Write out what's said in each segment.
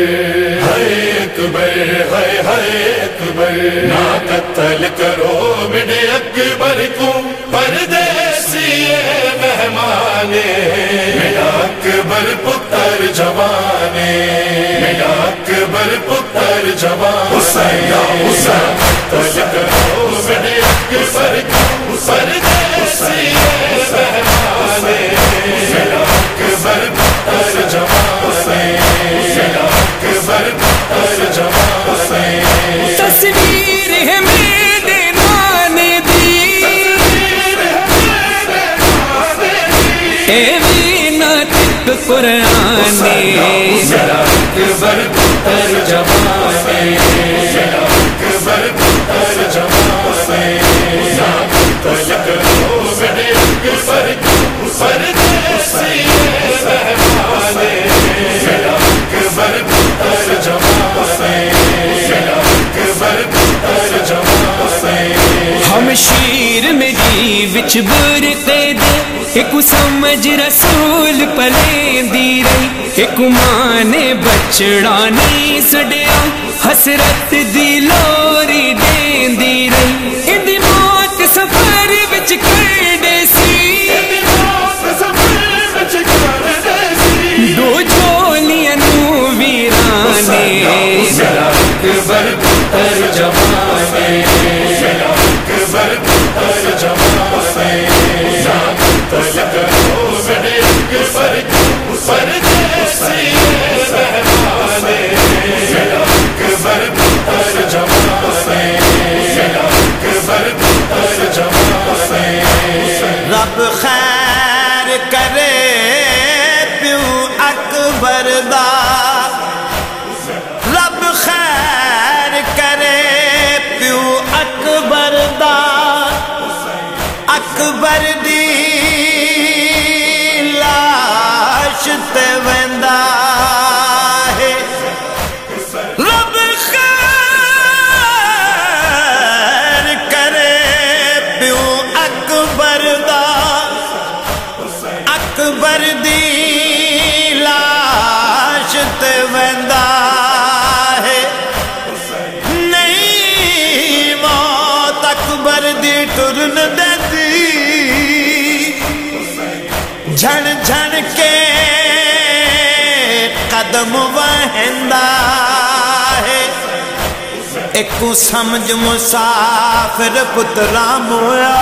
اکبر ہے ہے اکبر نہ قتل کرو میرے اکبر کو پردیسی مہمان میرا اکبر پتر جوانے میرا اکبر پتر جوان حسین حسین قتل کرو میرے اکبر کو پردیسی ہم شیر میری وچ برتے ایک سمجھ رسول پلے دی رہی ایک مانے بچڑا نہیں سڈیا حسرت دی اکبر رب خیر کرے پیو اکبر دا۔ اکبر دی لاش تے ترن دیتی جھڑ جھڑ کے قدم وہندہ ہے ایک سمجھ مسافر پترا مویا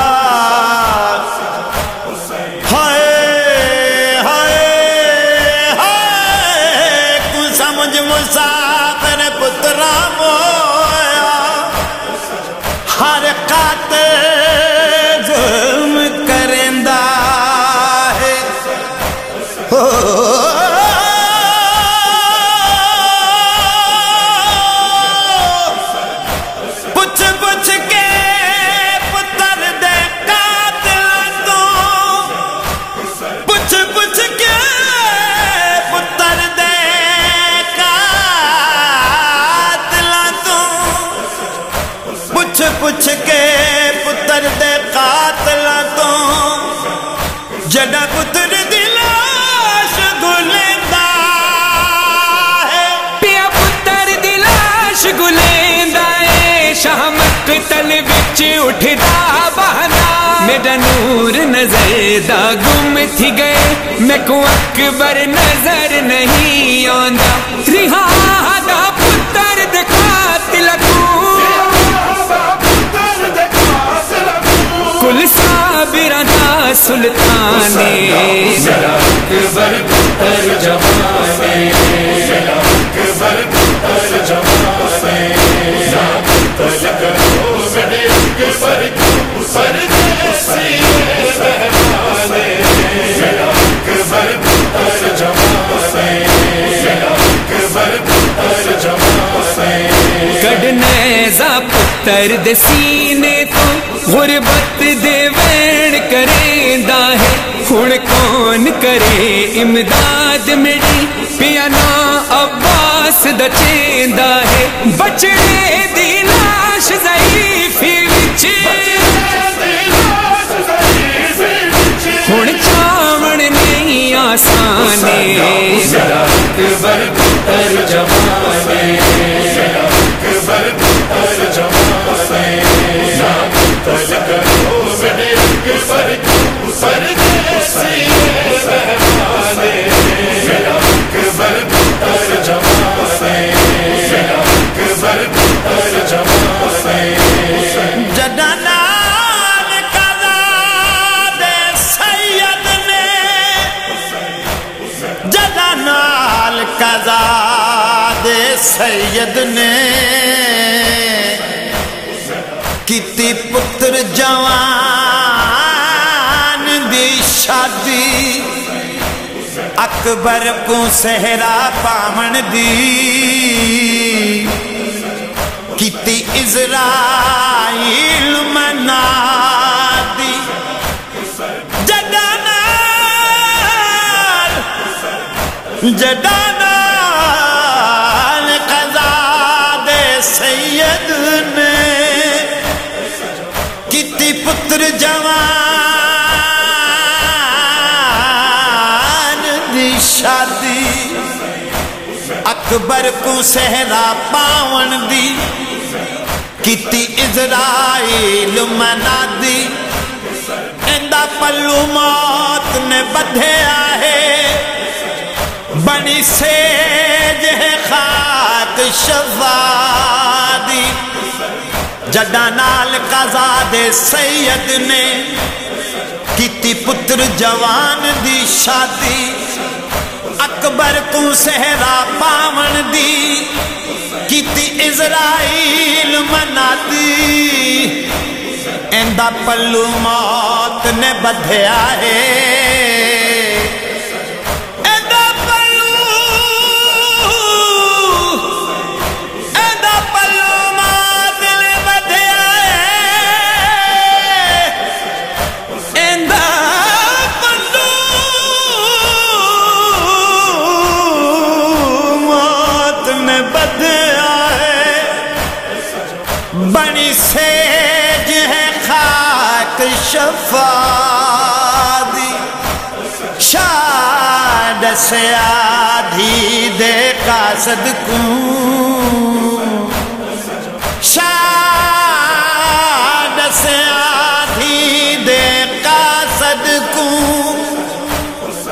لاش گلیندا اے شامت تل وچ اٹھدا بہنا۔ میرا نور نظر دا گم تھی گئے۔ میں کو اکبر نظر نہیں آندا۔ رہا دا پتر دے قاتل کو۔ کل صابراں دا سلطانے میرا اکبر پتر جوانے زا سینے تو غربت دے وین کریندا ہے ہن کون کرے امداد میری پیا نا عباس دا ہے بچڑے دی لاش ضعیفی وچ ہن چاون نہیں آسانے اکبر پتر جوانے سید نے کیتی پتر جوان دی شادی، اکبر کو سہرا پاون دی۔ کیتی اسرائیل منا دی۔ جدانال جدانال۔ سید نے کیتی پتر جوان دی شادی، اکبر کو سہرا پاون دی، کیتی اسرائیل منا دی اندا پلو موت نے بدھیا ہے۔ بنی سیج ہے خاک شفادی جڈا نال قضا دے سید نے کیتی پتر جوان دی شادی، اکبر کو سہرا پاون دی، کیتی اسرائیل منا دی ایندا پلو موت نے بدھیا ہے۔ شفادی شاد سے آدھی دے قاصد کو شاد سے آدھی دے قاصد کو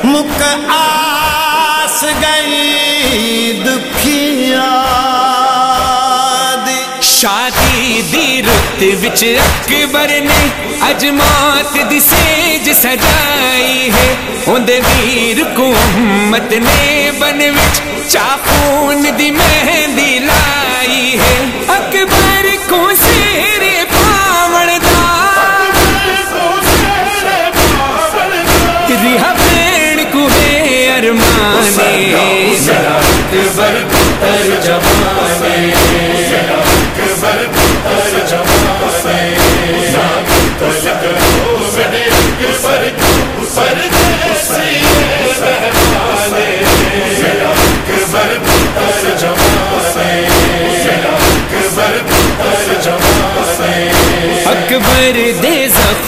مک آس گئی دکھیا دی۔ شادی وچ اکبر نے اج دی سیج سجائی ہے۔ اوندے ویر کو امت نے بن وچ چاخون دی مہندی لائی ہے۔ اکبر کو سیرے پاون دا۔ رہا بین کو ہے۔ ارمانے اکبر پتر جمانے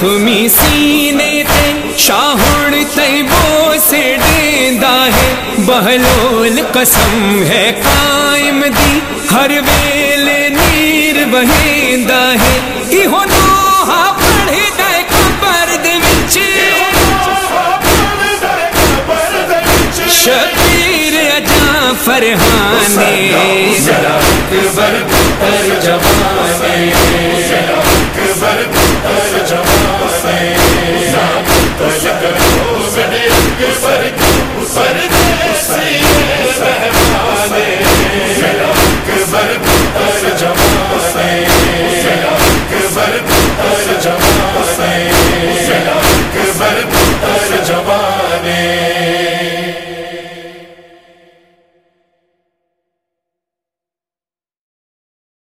زخمی سینے تے شاہن تیبو سے ڈیندا ہے۔ بہلول قسم ہے قائم دی، ہر ویلے نیر بہیندا ہے۔ ایہو دوہا پڑھے گئے قبر دے وچ۔ شبیر اجا فرحانے۔ اکبر پتر جمانے اکبر پتر حسین حسین حسین حسین